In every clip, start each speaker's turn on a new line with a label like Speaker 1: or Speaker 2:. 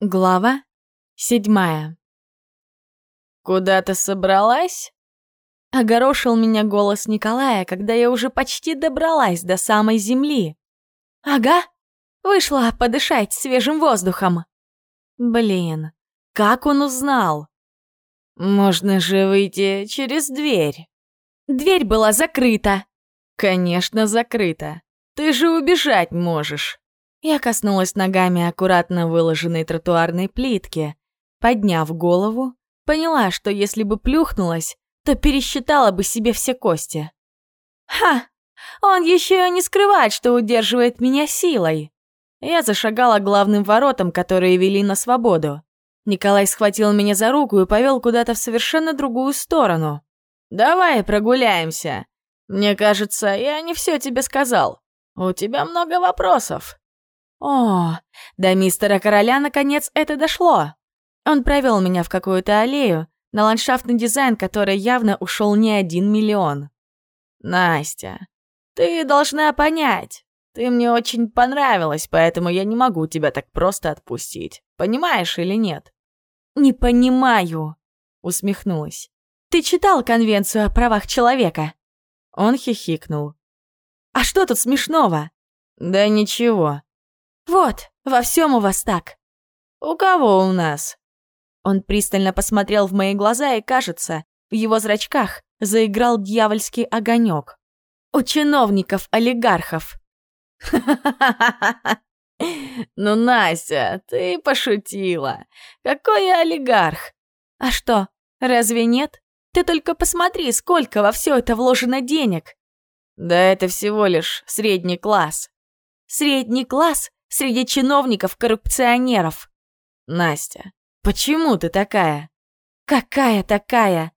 Speaker 1: Глава седьмая.
Speaker 2: «Куда ты собралась?»
Speaker 1: Огорошил меня голос Николая, когда я уже почти добралась до самой земли. «Ага, вышла подышать свежим воздухом». Блин, как он узнал?
Speaker 2: «Можно же выйти через дверь».
Speaker 1: Дверь была закрыта.
Speaker 2: «Конечно, закрыта. Ты же убежать можешь».
Speaker 1: Я коснулась ногами аккуратно выложенной тротуарной плитки. Подняв голову, поняла, что если бы плюхнулась, то пересчитала бы себе все кости. «Ха! Он еще и не скрывает, что удерживает меня силой!» Я зашагала главным воротам, которые вели на свободу. Николай схватил меня за руку и повел куда-то в совершенно другую сторону.
Speaker 2: «Давай прогуляемся. Мне кажется, я не все тебе сказал. У тебя много вопросов».
Speaker 1: О, до мистера Короля наконец это дошло. Он провел меня в какую-то аллею, на ландшафтный дизайн, который явно ушел не один миллион.
Speaker 2: Настя, ты должна понять. Ты мне очень понравилась, поэтому я не могу тебя так просто отпустить. Понимаешь или нет?
Speaker 1: Не понимаю, усмехнулась. Ты читал Конвенцию о правах человека? Он хихикнул. А что тут смешного?
Speaker 2: Да ничего.
Speaker 1: «Вот, во всем у вас так».
Speaker 2: «У кого у нас?»
Speaker 1: Он пристально посмотрел в мои глаза, и, кажется, в его зрачках заиграл дьявольский огонек. «У чиновников-олигархов».
Speaker 2: «Ну, Настя, ты пошутила. Какой я олигарх?»
Speaker 1: «А что, разве нет? Ты только посмотри, сколько во все это вложено денег!»
Speaker 2: «Да это всего лишь средний класс».
Speaker 1: «Средний класс среди чиновников-коррупционеров.
Speaker 2: Настя, почему ты такая?
Speaker 1: Какая такая?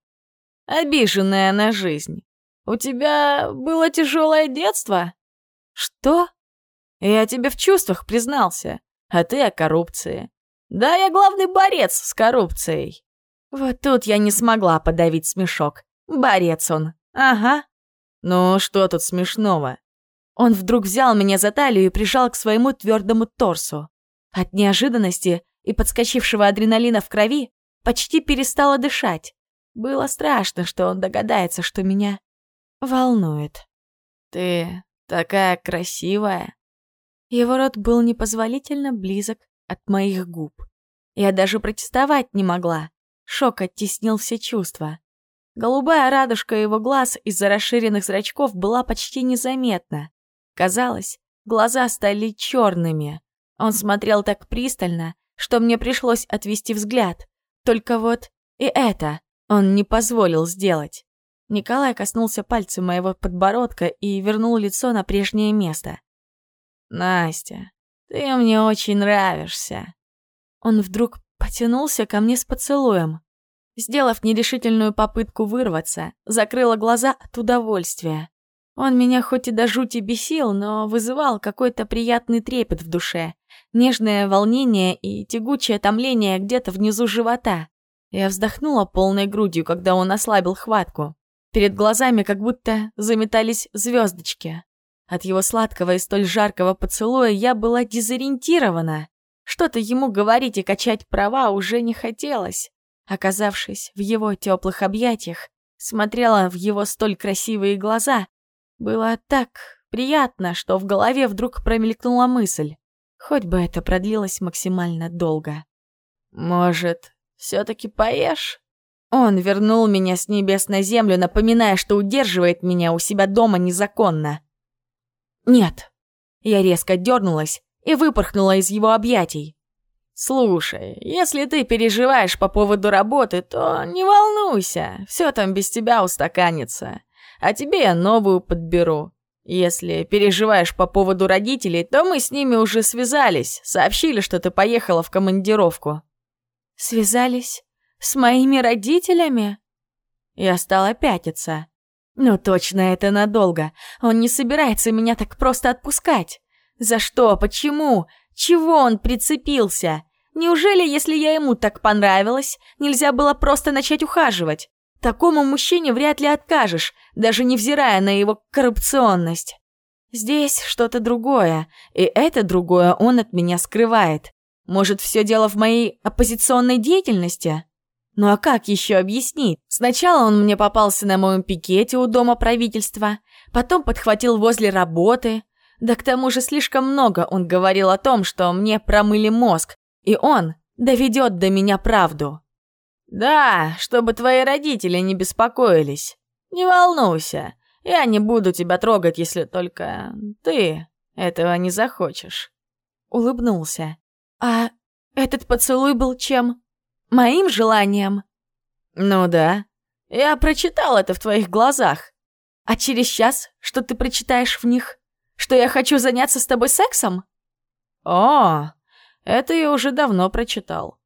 Speaker 2: Обиженная на жизнь. У тебя было тяжелое детство?
Speaker 1: Что?
Speaker 2: Я тебе в чувствах признался, а ты о коррупции. Да, я главный борец с коррупцией.
Speaker 1: Вот тут я не смогла подавить смешок. Борец он. Ага.
Speaker 2: Ну, что тут смешного?
Speaker 1: Он вдруг взял меня за талию и прижал к своему твердому торсу. От неожиданности и подскочившего адреналина в крови почти перестала дышать. Было страшно, что он догадается, что меня волнует.
Speaker 2: «Ты такая красивая!»
Speaker 1: Его рот был непозволительно близок от моих губ. Я даже протестовать не могла. Шок оттеснил все чувства. Голубая радужка его глаз из-за расширенных зрачков была почти незаметна. Казалось, глаза стали черными. Он смотрел так пристально, что мне пришлось отвести взгляд. Только вот и это он не позволил сделать. Николай коснулся пальцем моего подбородка и вернул лицо на прежнее место.
Speaker 2: «Настя, ты мне очень нравишься».
Speaker 1: Он вдруг потянулся ко мне с поцелуем. Сделав нерешительную попытку вырваться, закрыла глаза от удовольствия. Он меня хоть и до жути бесил, но вызывал какой-то приятный трепет в душе, нежное волнение и тягучее томление где-то внизу живота. Я вздохнула полной грудью, когда он ослабил хватку. Перед глазами как будто заметались звездочки. От его сладкого и столь жаркого поцелуя я была дезориентирована. Что-то ему говорить и качать права уже не хотелось. Оказавшись в его теплых объятиях, смотрела в его столь красивые глаза было так приятно, что в голове вдруг промелькнула мысль. Хоть бы это продлилось максимально долго.
Speaker 2: «Может, все-таки поешь?»
Speaker 1: Он вернул меня с небес на землю, напоминая, что удерживает меня у себя дома незаконно. «Нет». Я резко дернулась и выпорхнула из его объятий.
Speaker 2: «Слушай, если ты переживаешь по поводу работы, то не волнуйся, все там без тебя устаканится а тебе я новую подберу. Если переживаешь по поводу родителей, то мы с ними уже связались, сообщили, что ты поехала в командировку».
Speaker 1: «Связались? С моими родителями?» Я стала пятиться. «Ну точно, это надолго. Он не собирается меня так просто отпускать. За что? Почему? Чего он прицепился? Неужели, если я ему так понравилась, нельзя было просто начать ухаживать? Такому мужчине вряд ли откажешь, даже невзирая на его коррупционность. Здесь что-то другое, и это другое он от меня скрывает. Может, все дело в моей оппозиционной деятельности? Ну а как еще объяснить? Сначала он мне попался на моем пикете у Дома правительства, потом подхватил возле работы. Да к тому же слишком много он говорил о том, что мне промыли мозг, и он доведет до меня правду. «Да, чтобы твои родители не беспокоились. Не волнуйся, я не буду тебя трогать, если только ты этого не захочешь». Улыбнулся. «А этот поцелуй был чем? Моим желанием?» «Ну да. Я прочитал это в твоих глазах. А через час, что ты прочитаешь в них? Что я хочу заняться с тобой сексом?» «О, это я уже давно прочитал.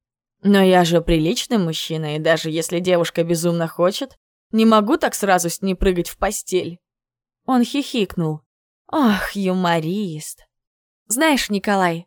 Speaker 1: Но я же приличный мужчина, и даже если девушка безумно хочет, не могу так сразу с ней прыгать в постель». Он хихикнул. «Ох, юморист. Знаешь, Николай,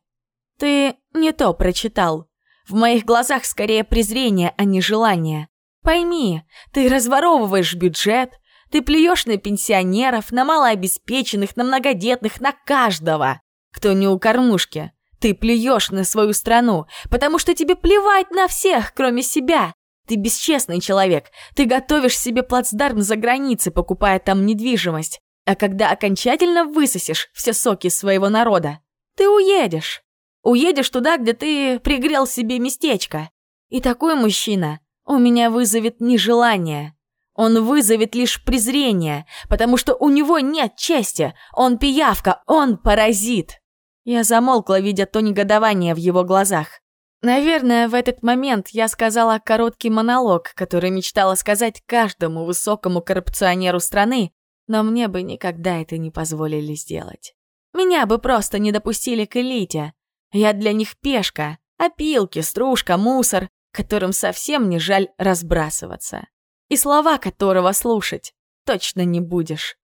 Speaker 1: ты не то прочитал. В моих глазах скорее презрение, а не желание. Пойми, ты разворовываешь бюджет, ты плюешь на пенсионеров, на малообеспеченных, на многодетных, на каждого, кто не у кормушки. Ты плюешь на свою страну, потому что тебе плевать на всех, кроме себя. Ты бесчестный человек. Ты готовишь себе плацдарм за границей, покупая там недвижимость. А когда окончательно высосешь все соки своего народа, ты уедешь. Уедешь туда, где ты пригрел себе местечко. И такой мужчина у меня вызовет нежелание. Он вызовет лишь презрение, потому что у него нет чести. Он пиявка, он паразит. Я замолкла, видя то негодование в его глазах. Наверное, в этот момент я сказала короткий монолог, который мечтала сказать каждому высокому коррупционеру страны, но мне бы никогда это не позволили сделать. Меня бы просто не допустили к элите. Я для них пешка, опилки, стружка, мусор, которым совсем не жаль разбрасываться. И слова которого слушать точно не будешь.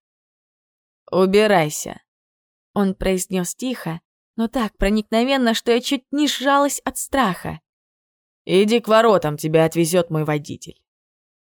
Speaker 1: «Убирайся», — он произнес тихо, но так проникновенно, что я чуть не сжалась от страха. «Иди к воротам, тебя отвезет мой водитель».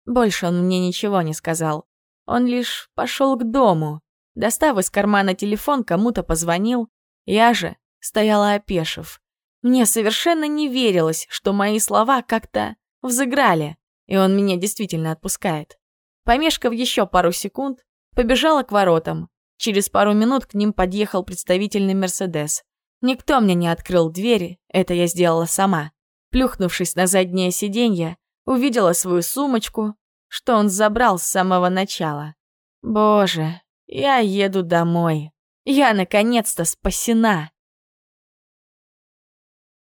Speaker 1: Больше он мне ничего не сказал. Он лишь пошел к дому. Достав из кармана телефон, кому-то позвонил. Я же стояла опешив. Мне совершенно не верилось, что мои слова как-то взыграли, и он меня действительно отпускает. Помешкав еще пару секунд, побежала к воротам. Через пару минут к ним подъехал представительный Мерседес. Никто мне не открыл двери, это я сделала сама. Плюхнувшись на заднее сиденье, увидела свою сумочку, что он забрал с самого начала. Боже, я еду домой. Я наконец-то спасена.